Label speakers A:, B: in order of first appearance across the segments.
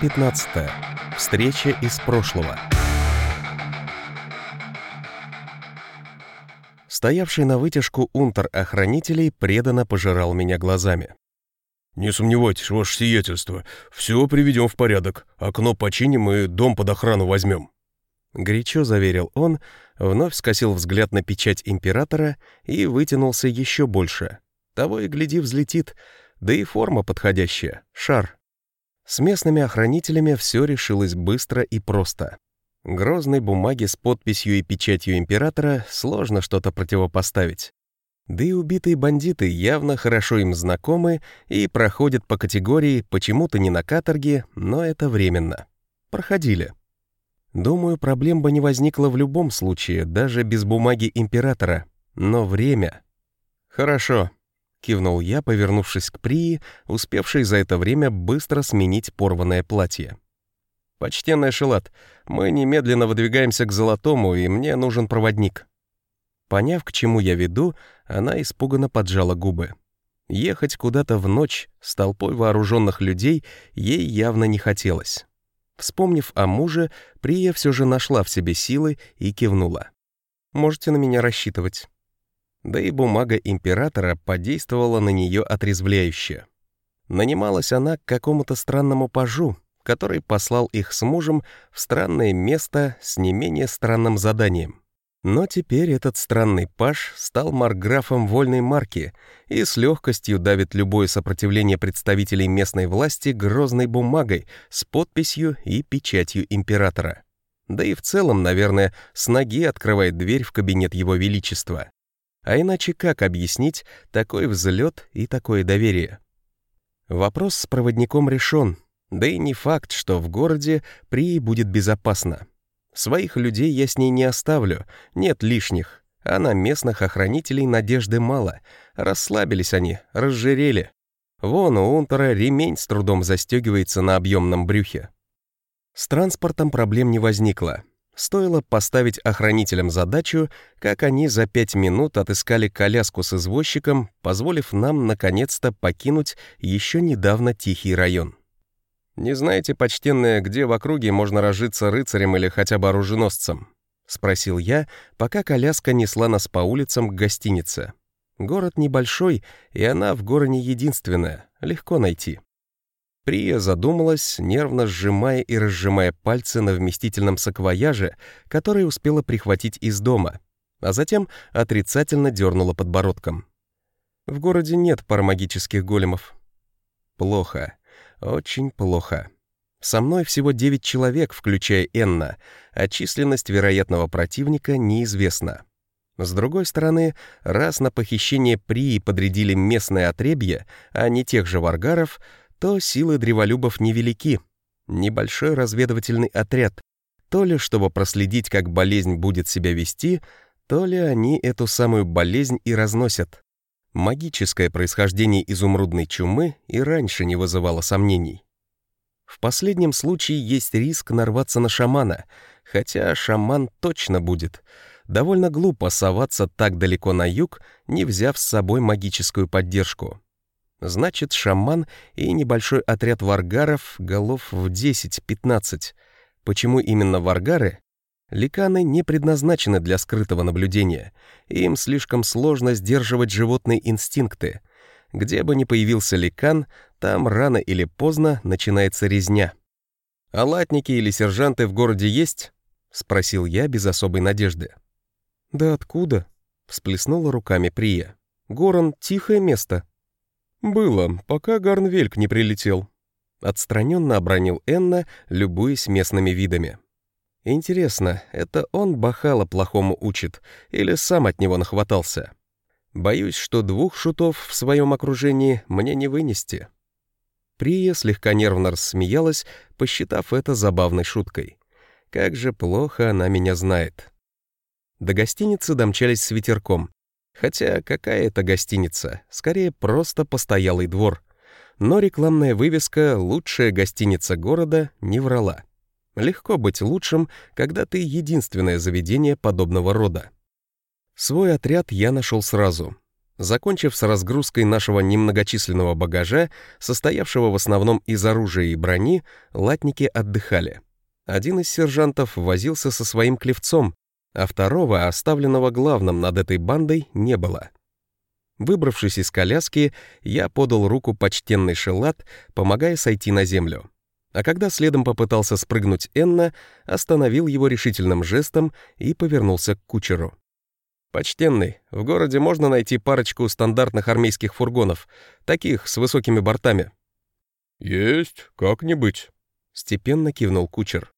A: 15. Встреча из прошлого. Стоявший на вытяжку унтер охранителей преданно пожирал меня глазами.
B: «Не сомневайтесь, ваше сиятельство, все приведем в порядок. Окно починим и дом под охрану возьмем».
A: Горячо заверил он, вновь скосил взгляд на печать императора и вытянулся еще больше. Того и гляди взлетит, да и форма подходящая, шар. С местными охранителями все решилось быстро и просто. Грозной бумаге с подписью и печатью императора сложно что-то противопоставить. Да и убитые бандиты явно хорошо им знакомы и проходят по категории почему-то не на каторге, но это временно. Проходили. Думаю, проблем бы не возникло в любом случае, даже без бумаги императора. Но время... Хорошо, — кивнул я, повернувшись к Прии, успевшей за это время быстро сменить порванное платье. «Почтенный Шелат, мы немедленно выдвигаемся к Золотому, и мне нужен проводник». Поняв, к чему я веду, она испуганно поджала губы. Ехать куда-то в ночь с толпой вооруженных людей ей явно не хотелось. Вспомнив о муже, Прия все же нашла в себе силы и кивнула. «Можете на меня рассчитывать». Да и бумага императора подействовала на нее отрезвляюще. Нанималась она к какому-то странному пажу, который послал их с мужем в странное место с не менее странным заданием. Но теперь этот странный паж стал марграфом вольной марки и с легкостью давит любое сопротивление представителей местной власти грозной бумагой с подписью и печатью императора. Да и в целом, наверное, с ноги открывает дверь в кабинет его величества. А иначе как объяснить такой взлет и такое доверие? Вопрос с проводником решен, да и не факт, что в городе Прии будет безопасно. Своих людей я с ней не оставлю, нет лишних, а на местных охранителей надежды мало. Расслабились они, разжирели. Вон у Унтера ремень с трудом застегивается на объемном брюхе. С транспортом проблем не возникло. Стоило поставить охранителям задачу, как они за пять минут отыскали коляску с извозчиком, позволив нам наконец-то покинуть еще недавно тихий район. «Не знаете, почтенные, где в округе можно разжиться рыцарем или хотя бы оруженосцем?» — спросил я, пока коляска несла нас по улицам к гостинице. Город небольшой, и она в городе единственная, легко найти. Прия задумалась, нервно сжимая и разжимая пальцы на вместительном саквояже, который успела прихватить из дома, а затем отрицательно дернула подбородком. «В городе нет парамагических големов». «Плохо. Очень плохо. Со мной всего девять человек, включая Энна, а численность вероятного противника неизвестна». С другой стороны, раз на похищение Прии подрядили местное отребье, а не тех же варгаров, то силы древолюбов невелики. Небольшой разведывательный отряд. То ли чтобы проследить, как болезнь будет себя вести, то ли они эту самую болезнь и разносят. Магическое происхождение изумрудной чумы и раньше не вызывало сомнений. В последнем случае есть риск нарваться на шамана, хотя шаман точно будет. Довольно глупо соваться так далеко на юг, не взяв с собой магическую поддержку. Значит, шаман и небольшой отряд варгаров голов в 10-15. Почему именно варгары? Ликаны не предназначены для скрытого наблюдения. Им слишком сложно сдерживать животные инстинкты. Где бы ни появился ликан, там рано или поздно начинается резня. «А латники или сержанты в городе есть?» — спросил я без особой надежды. «Да откуда?» — всплеснула руками Прия. «Горон — тихое место». «Было, пока Гарнвельк не прилетел», — отстраненно обронил Энна, любуясь местными видами. «Интересно, это он Бахала плохому учит или сам от него нахватался? Боюсь, что двух шутов в своем окружении мне не вынести». Прия слегка нервно рассмеялась, посчитав это забавной шуткой. «Как же плохо она меня знает». До гостиницы домчались с ветерком, Хотя какая это гостиница? Скорее, просто постоялый двор. Но рекламная вывеска «Лучшая гостиница города» не врала. Легко быть лучшим, когда ты единственное заведение подобного рода. Свой отряд я нашел сразу. Закончив с разгрузкой нашего немногочисленного багажа, состоявшего в основном из оружия и брони, латники отдыхали. Один из сержантов возился со своим клевцом, а второго, оставленного главным над этой бандой, не было. Выбравшись из коляски, я подал руку почтенный Шелат, помогая сойти на землю. А когда следом попытался спрыгнуть Энна, остановил его решительным жестом и повернулся к кучеру. «Почтенный, в городе можно найти парочку стандартных армейских фургонов, таких с высокими бортами».
B: «Есть, как-нибудь», — степенно кивнул кучер.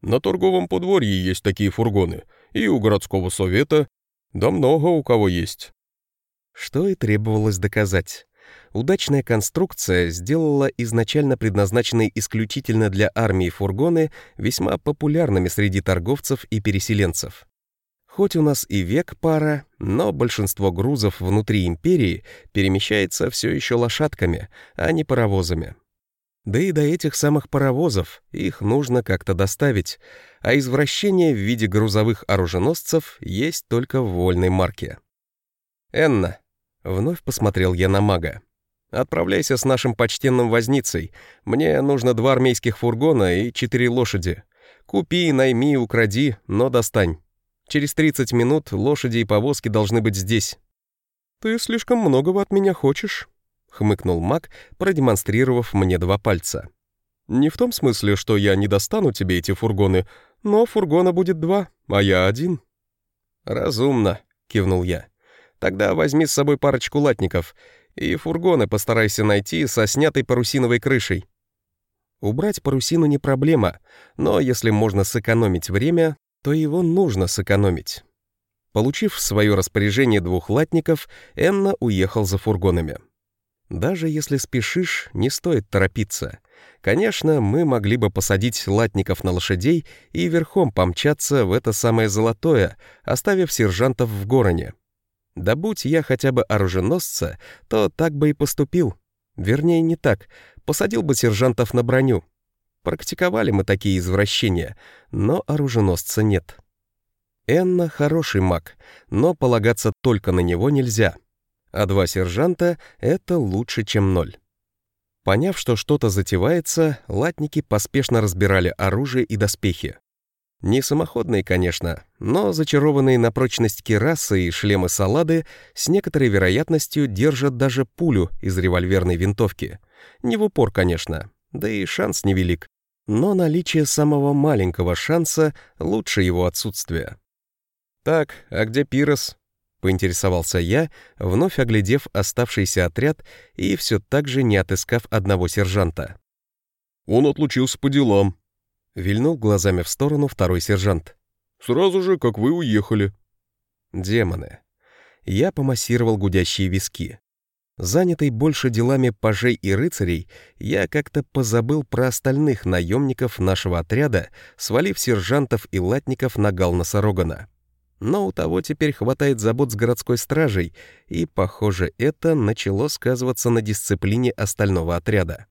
B: «На торговом подворье есть такие фургоны, и у городского совета, да много у кого есть».
A: Что и требовалось доказать. Удачная конструкция сделала изначально предназначенные исключительно для армии фургоны весьма популярными среди торговцев и переселенцев. Хоть у нас и век пара, но большинство грузов внутри империи перемещается все еще лошадками, а не паровозами. Да и до этих самых паровозов их нужно как-то доставить, а извращение в виде грузовых оруженосцев есть только в вольной марке. «Энна», — вновь посмотрел я на мага, — «отправляйся с нашим почтенным возницей. Мне нужно два армейских фургона и четыре лошади. Купи, найми, укради, но достань». Через 30 минут лошади и повозки должны быть здесь». «Ты слишком многого от меня хочешь», — хмыкнул маг, продемонстрировав мне два пальца. «Не в том смысле, что я не достану тебе эти фургоны, но фургона будет два, а я один». «Разумно», — кивнул я. «Тогда возьми с собой парочку латников, и фургоны постарайся найти со снятой парусиновой крышей». Убрать парусину не проблема, но если можно сэкономить время, то его нужно сэкономить. Получив в свое распоряжение двух латников, Энна уехал за фургонами. Даже если спешишь, не стоит торопиться. Конечно, мы могли бы посадить латников на лошадей и верхом помчаться в это самое золотое, оставив сержантов в гороне. Да будь я хотя бы оруженосца, то так бы и поступил. Вернее, не так. Посадил бы сержантов на броню. Практиковали мы такие извращения, но оруженосца нет. Энна хороший маг, но полагаться только на него нельзя. А два сержанта — это лучше, чем ноль. Поняв, что что-то затевается, латники поспешно разбирали оружие и доспехи. Не самоходные, конечно, но зачарованные на прочность кирасы и шлемы салады с некоторой вероятностью держат даже пулю из револьверной винтовки. Не в упор, конечно, да и шанс невелик. Но наличие самого маленького шанса лучше его отсутствия. «Так, а где Пирос?» — поинтересовался я, вновь оглядев оставшийся отряд и все так же не отыскав одного сержанта.
B: «Он отлучился по делам», — вильнул глазами в сторону второй сержант. «Сразу же, как вы уехали».
A: «Демоны». Я помассировал гудящие виски. Занятый больше делами пажей и рыцарей, я как-то позабыл про остальных наемников нашего отряда, свалив сержантов и латников на Галнаса Рогана. Но у того теперь хватает забот с городской стражей, и, похоже, это начало сказываться на дисциплине остального отряда.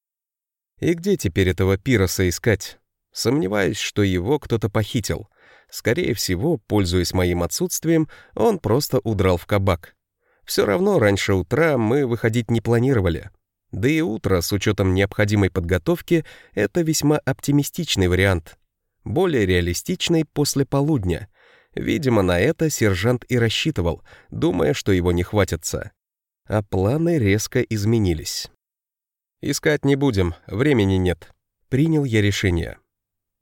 A: И где теперь этого пироса искать? Сомневаюсь, что его кто-то похитил. Скорее всего, пользуясь моим отсутствием, он просто удрал в кабак. Все равно раньше утра мы выходить не планировали. Да и утро, с учетом необходимой подготовки, это весьма оптимистичный вариант. Более реалистичный после полудня. Видимо, на это сержант и рассчитывал, думая, что его не хватится. А планы резко изменились. «Искать не будем, времени нет», — принял я решение.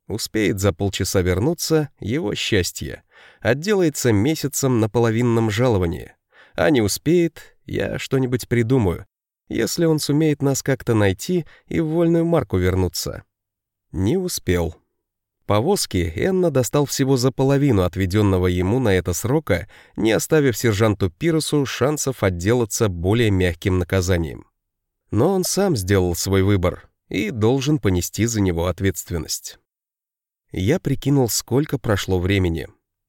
A: Успеет за полчаса вернуться — его счастье. Отделается месяцем на половинном жаловании. А не успеет, я что-нибудь придумаю, если он сумеет нас как-то найти и в вольную марку вернуться. Не успел. Повозки Энна достал всего за половину отведенного ему на это срока, не оставив сержанту Пирусу шансов отделаться более мягким наказанием. Но он сам сделал свой выбор и должен понести за него ответственность. Я прикинул, сколько прошло времени.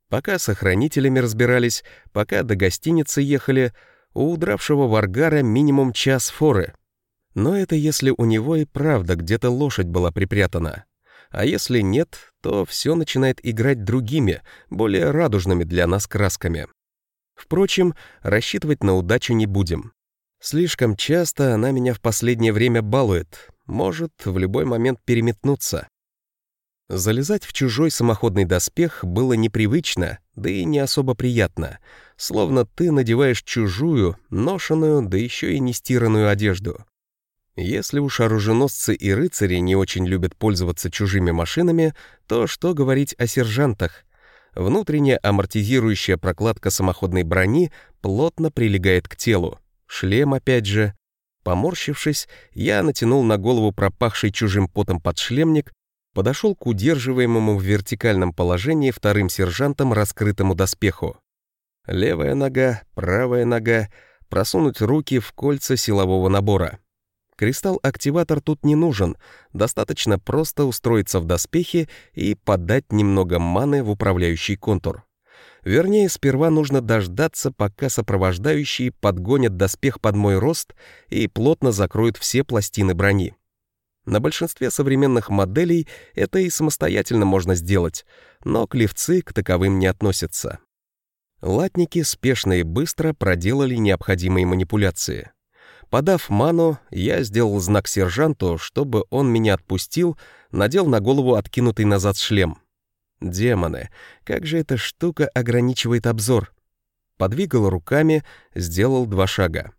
A: Пока с охранителями разбирались, пока до гостиницы ехали, у удравшего Варгара минимум час форы. Но это если у него и правда где-то лошадь была припрятана. А если нет, то все начинает играть другими, более радужными для нас красками. Впрочем, рассчитывать на удачу не будем. Слишком часто она меня в последнее время балует, может в любой момент переметнуться. Залезать в чужой самоходный доспех было непривычно, да и не особо приятно, словно ты надеваешь чужую, ношеную, да еще и нестиранную одежду. Если уж оруженосцы и рыцари не очень любят пользоваться чужими машинами, то что говорить о сержантах? Внутренняя амортизирующая прокладка самоходной брони плотно прилегает к телу. Шлем опять же. Поморщившись, я натянул на голову пропахший чужим потом подшлемник, подошел к удерживаемому в вертикальном положении вторым сержантом раскрытому доспеху. Левая нога, правая нога, просунуть руки в кольца силового набора. Кристалл-активатор тут не нужен, достаточно просто устроиться в доспехе и подать немного маны в управляющий контур. Вернее, сперва нужно дождаться, пока сопровождающие подгонят доспех под мой рост и плотно закроют все пластины брони. На большинстве современных моделей это и самостоятельно можно сделать, но клевцы к таковым не относятся. Латники спешно и быстро проделали необходимые манипуляции. Подав ману, я сделал знак сержанту, чтобы он меня отпустил, надел на голову откинутый назад шлем — Демоны, как же эта штука ограничивает обзор? Подвигал руками, сделал два шага.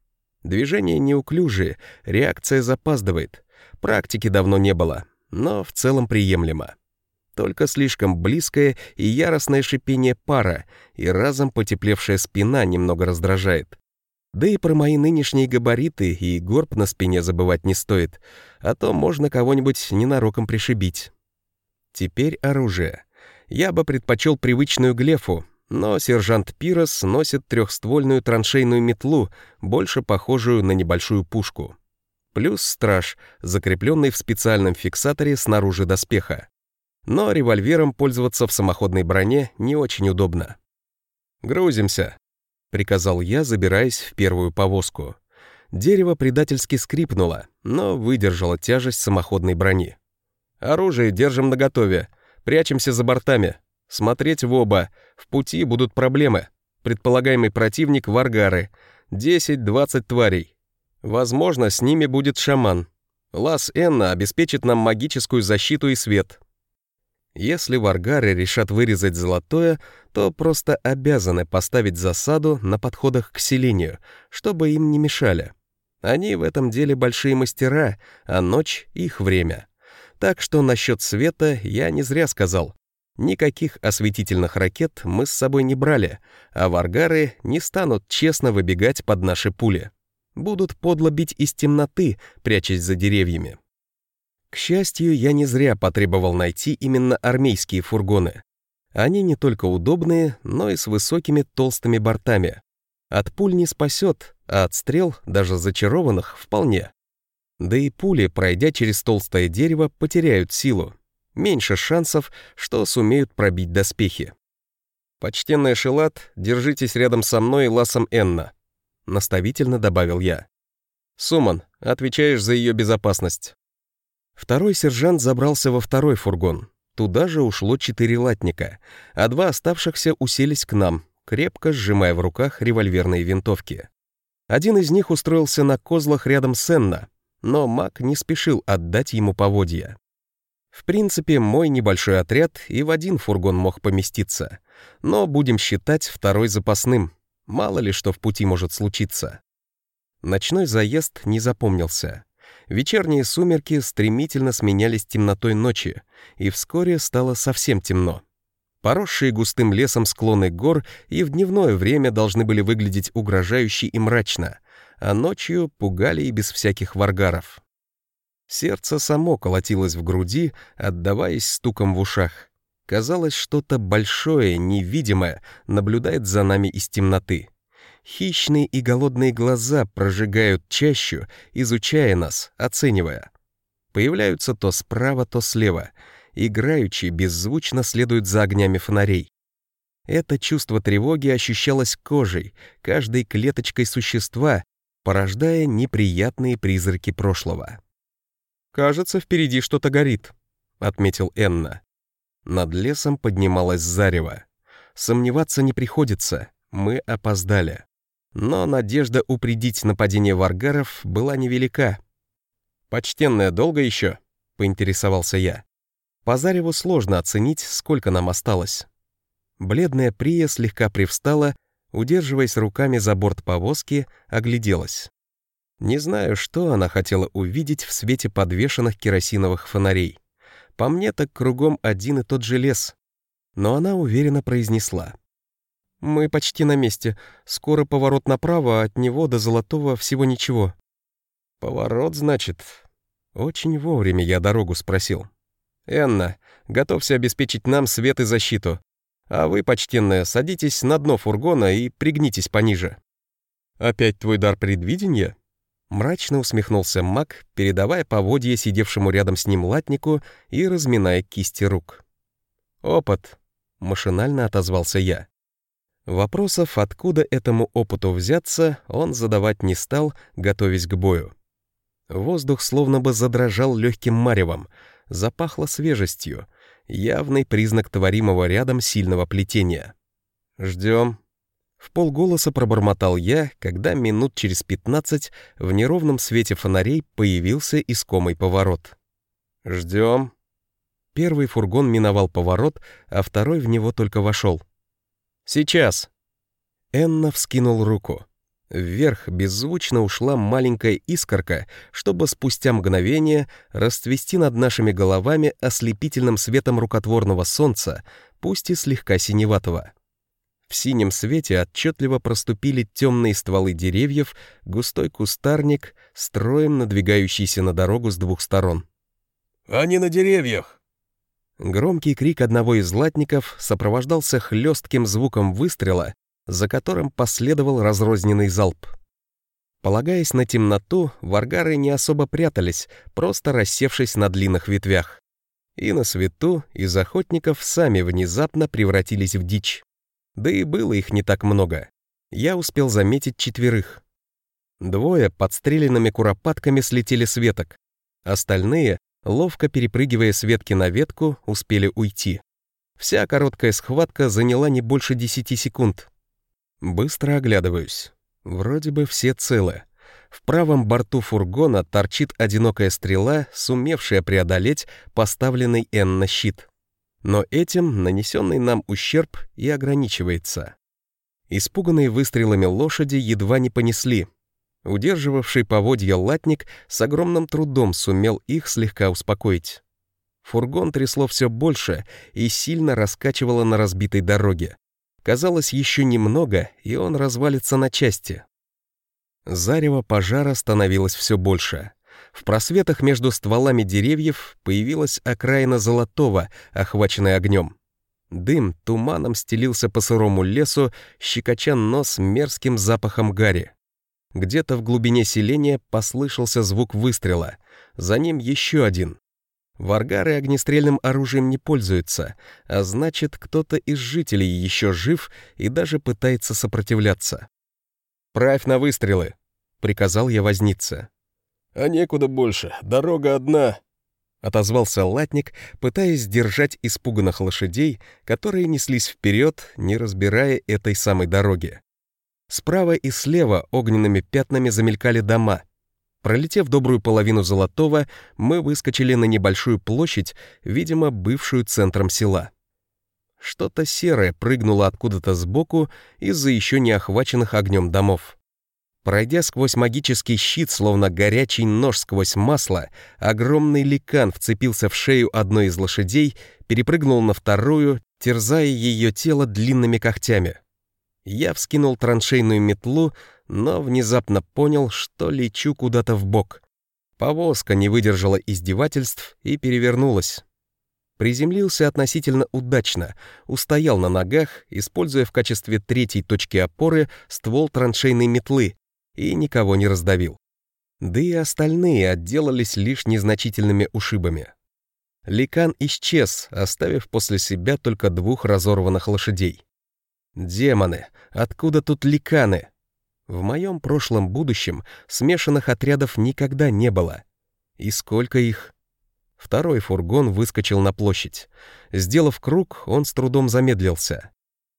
A: Движения неуклюжие, реакция запаздывает. Практики давно не было, но в целом приемлемо. Только слишком близкое и яростное шипение пара, и разом потеплевшая спина немного раздражает. Да и про мои нынешние габариты и горб на спине забывать не стоит, а то можно кого-нибудь ненароком пришибить. Теперь оружие я бы предпочел привычную глефу, но сержант Пирос носит трехствольную траншейную метлу, больше похожую на небольшую пушку. Плюс страж, закрепленный в специальном фиксаторе снаружи доспеха. Но револьвером пользоваться в самоходной броне не очень удобно. «Грузимся», — приказал я, забираясь в первую повозку. Дерево предательски скрипнуло, но выдержало тяжесть самоходной брони. «Оружие держим наготове, Прячемся за бортами. Смотреть в оба. В пути будут проблемы. Предполагаемый противник — варгары. 10-20 тварей. Возможно, с ними будет шаман. Лас Энна обеспечит нам магическую защиту и свет. Если варгары решат вырезать золотое, то просто обязаны поставить засаду на подходах к селению, чтобы им не мешали. Они в этом деле большие мастера, а ночь — их время. Так что насчет света я не зря сказал. Никаких осветительных ракет мы с собой не брали, а варгары не станут честно выбегать под наши пули. Будут подло бить из темноты, прячась за деревьями. К счастью, я не зря потребовал найти именно армейские фургоны. Они не только удобные, но и с высокими толстыми бортами. От пуль не спасет, а от стрел, даже зачарованных, вполне. Да и пули, пройдя через толстое дерево, потеряют силу. Меньше шансов, что сумеют пробить доспехи. «Почтенный Шелат, держитесь рядом со мной и Ласом Энна», — наставительно добавил я. «Суман, отвечаешь за ее безопасность». Второй сержант забрался во второй фургон. Туда же ушло четыре латника, а два оставшихся уселись к нам, крепко сжимая в руках револьверные винтовки. Один из них устроился на козлах рядом с Энна, но маг не спешил отдать ему поводья. В принципе, мой небольшой отряд и в один фургон мог поместиться, но будем считать второй запасным, мало ли что в пути может случиться. Ночной заезд не запомнился. Вечерние сумерки стремительно сменялись темнотой ночи, и вскоре стало совсем темно. Поросшие густым лесом склоны гор и в дневное время должны были выглядеть угрожающе и мрачно, а ночью пугали и без всяких варгаров. Сердце само колотилось в груди, отдаваясь стуком в ушах. Казалось, что-то большое, невидимое наблюдает за нами из темноты. Хищные и голодные глаза прожигают чащу, изучая нас, оценивая. Появляются то справа, то слева. Играючи, беззвучно следуют за огнями фонарей. Это чувство тревоги ощущалось кожей, каждой клеточкой существа, порождая неприятные призраки прошлого. «Кажется, впереди что-то горит», — отметил Энна. Над лесом поднималась зарево. Сомневаться не приходится. Мы опоздали. Но надежда упредить нападение варгаров была невелика. «Почтенная, долго еще?» — поинтересовался я. По зареву сложно оценить, сколько нам осталось. Бледная Прия слегка привстала, удерживаясь руками за борт повозки, огляделась. Не знаю, что она хотела увидеть в свете подвешенных керосиновых фонарей. По мне так кругом один и тот же лес. Но она уверенно произнесла. «Мы почти на месте. Скоро поворот направо, от него до Золотого всего ничего». «Поворот, значит?» Очень вовремя я дорогу спросил. «Энна, готовься обеспечить нам свет и защиту. А вы, почтенная, садитесь на дно фургона и пригнитесь пониже». «Опять твой дар предвидения?» Мрачно усмехнулся маг, передавая поводье сидевшему рядом с ним латнику и разминая кисти рук. «Опыт», — машинально отозвался я. Вопросов, откуда этому опыту взяться, он задавать не стал, готовясь к бою. Воздух словно бы задрожал легким маревом, запахло свежестью, явный признак творимого рядом сильного плетения. «Ждем», в полголоса пробормотал я, когда минут через пятнадцать в неровном свете фонарей появился искомый поворот. «Ждем». Первый фургон миновал поворот, а второй в него только вошел. «Сейчас!» Энна вскинул руку. Вверх беззвучно ушла маленькая искорка, чтобы спустя мгновение расцвести над нашими головами ослепительным светом рукотворного солнца, пусть и слегка синеватого. В синем свете отчетливо проступили темные стволы деревьев, густой кустарник, строем надвигающийся на дорогу с двух сторон.
B: «Они на деревьях!»
A: Громкий крик одного из латников сопровождался хлестким звуком выстрела, за которым последовал разрозненный залп. Полагаясь на темноту, варгары не особо прятались, просто рассевшись на длинных ветвях. И на свету из охотников сами внезапно превратились в дичь. Да и было их не так много. Я успел заметить четверых. Двое подстреленными куропатками слетели с веток. Остальные, ловко перепрыгивая с ветки на ветку, успели уйти. Вся короткая схватка заняла не больше десяти секунд. Быстро оглядываюсь. Вроде бы все целы. В правом борту фургона торчит одинокая стрела, сумевшая преодолеть поставленный Н на щит но этим нанесенный нам ущерб и ограничивается. Испуганные выстрелами лошади едва не понесли. Удерживавший поводья латник с огромным трудом сумел их слегка успокоить. Фургон трясло все больше и сильно раскачивало на разбитой дороге. Казалось, еще немного, и он развалится на части. Зарево пожара становилось все больше. В просветах между стволами деревьев появилась окраина золотого, охваченная огнем. Дым туманом стелился по сырому лесу, щекоча нос мерзким запахом гари. Где-то в глубине селения послышался звук выстрела. За ним еще один. Варгары огнестрельным оружием не пользуются, а значит, кто-то из жителей еще жив и даже пытается сопротивляться. «Правь на выстрелы», — приказал я возниться.
B: «А некуда больше, дорога одна», — отозвался латник, пытаясь сдержать испуганных лошадей, которые неслись вперед, не разбирая этой самой дороги.
A: Справа и слева огненными пятнами замелькали дома. Пролетев добрую половину Золотого, мы выскочили на небольшую площадь, видимо, бывшую центром села. Что-то серое прыгнуло откуда-то сбоку из-за еще не охваченных огнем домов. Пройдя сквозь магический щит, словно горячий нож сквозь масло, огромный ликан вцепился в шею одной из лошадей, перепрыгнул на вторую, терзая ее тело длинными когтями. Я вскинул траншейную метлу, но внезапно понял, что лечу куда-то в бок. Повозка не выдержала издевательств и перевернулась. Приземлился относительно удачно, устоял на ногах, используя в качестве третьей точки опоры ствол траншейной метлы, и никого не раздавил. Да и остальные отделались лишь незначительными ушибами. Ликан исчез, оставив после себя только двух разорванных лошадей. Демоны, откуда тут ликаны? В моем прошлом будущем смешанных отрядов никогда не было. И сколько их? Второй фургон выскочил на площадь. Сделав круг, он с трудом замедлился.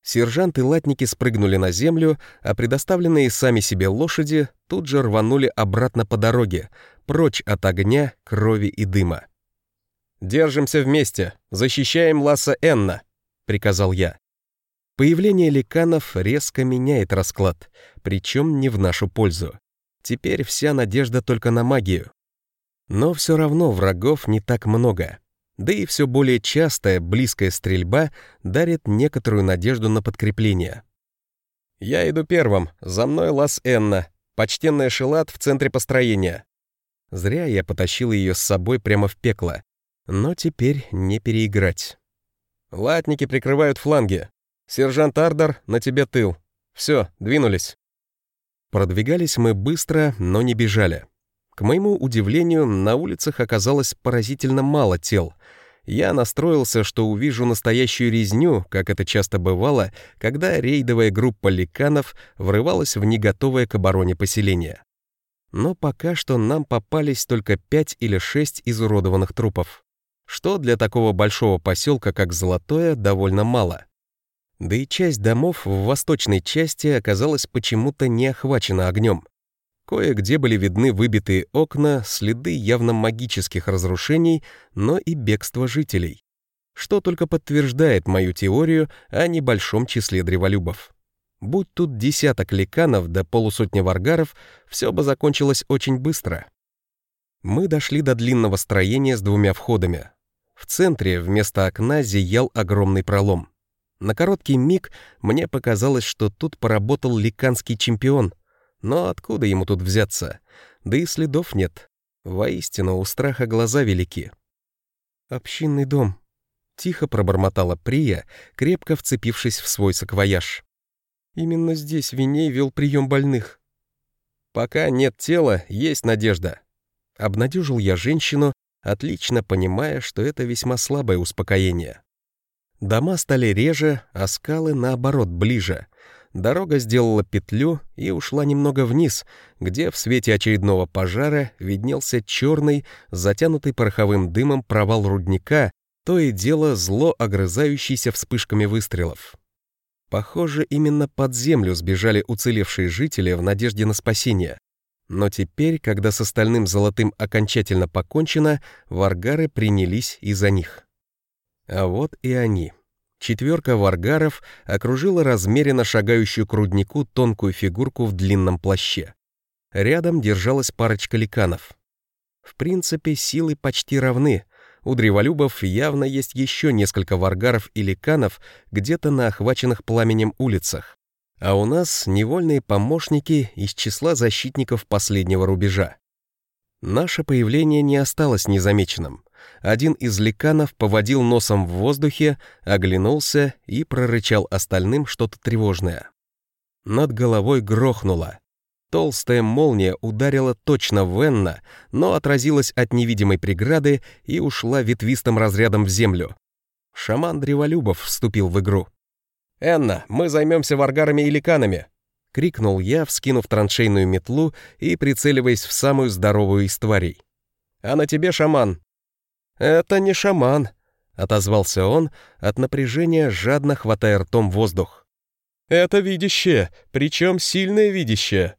A: Сержант и латники спрыгнули на землю, а предоставленные сами себе лошади тут же рванули обратно по дороге, прочь от огня, крови и дыма. «Держимся вместе, защищаем Ласса Энна», — приказал я. Появление ликанов резко меняет расклад, причем не в нашу пользу. Теперь вся надежда только на магию. Но все равно врагов не так много. Да и все более частая, близкая стрельба дарит некоторую надежду на подкрепление. «Я иду первым, за мной Лас Энна, почтенная Шелат в центре построения». Зря я потащил ее с собой прямо в пекло. Но теперь не переиграть. Латники прикрывают фланги. Сержант Ардер, на тебе тыл. Все, двинулись. Продвигались мы быстро, но не бежали. К моему удивлению, на улицах оказалось поразительно мало тел. Я настроился, что увижу настоящую резню, как это часто бывало, когда рейдовая группа ликанов врывалась в неготовое к обороне поселение. Но пока что нам попались только пять или шесть изуродованных трупов что для такого большого поселка, как Золотое, довольно мало. Да и часть домов в восточной части оказалась почему-то не охвачена огнем. Кое-где были видны выбитые окна, следы явно магических разрушений, но и бегство жителей. Что только подтверждает мою теорию о небольшом числе древолюбов. Будь тут десяток ликанов до да полусотни варгаров, все бы закончилось очень быстро. Мы дошли до длинного строения с двумя входами, в центре вместо окна зиял огромный пролом. На короткий миг мне показалось, что тут поработал ликанский чемпион. Но откуда ему тут взяться? Да и следов нет. Воистину, у страха глаза велики. «Общинный дом», — тихо пробормотала Прия, крепко вцепившись в свой саквояж. «Именно здесь Виней вел прием больных». «Пока нет тела, есть надежда», — обнадежил я женщину, отлично понимая, что это весьма слабое успокоение. Дома стали реже, а скалы, наоборот, ближе. Дорога сделала петлю и ушла немного вниз, где в свете очередного пожара виднелся черный, затянутый пороховым дымом провал рудника, то и дело зло огрызающийся вспышками выстрелов. Похоже, именно под землю сбежали уцелевшие жители в надежде на спасение. Но теперь, когда с остальным золотым окончательно покончено, варгары принялись и за них. А вот и они. Четверка варгаров окружила размеренно шагающую к руднику тонкую фигурку в длинном плаще. Рядом держалась парочка ликанов. В принципе, силы почти равны. У древолюбов явно есть еще несколько варгаров и ликанов где-то на охваченных пламенем улицах а у нас невольные помощники из числа защитников последнего рубежа. Наше появление не осталось незамеченным. Один из ликанов поводил носом в воздухе, оглянулся и прорычал остальным что-то тревожное. Над головой грохнуло. Толстая молния ударила точно в Энна, но отразилась от невидимой преграды и ушла ветвистым разрядом в землю. Шаман Древолюбов вступил в игру. «Энна, мы займемся варгарами и ликанами!» — крикнул я, вскинув траншейную метлу и прицеливаясь в самую здоровую из тварей. «А на тебе шаман!» «Это не шаман!» — отозвался он, от напряжения жадно хватая ртом воздух. «Это видящее, причем сильное видящее!»